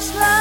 much love.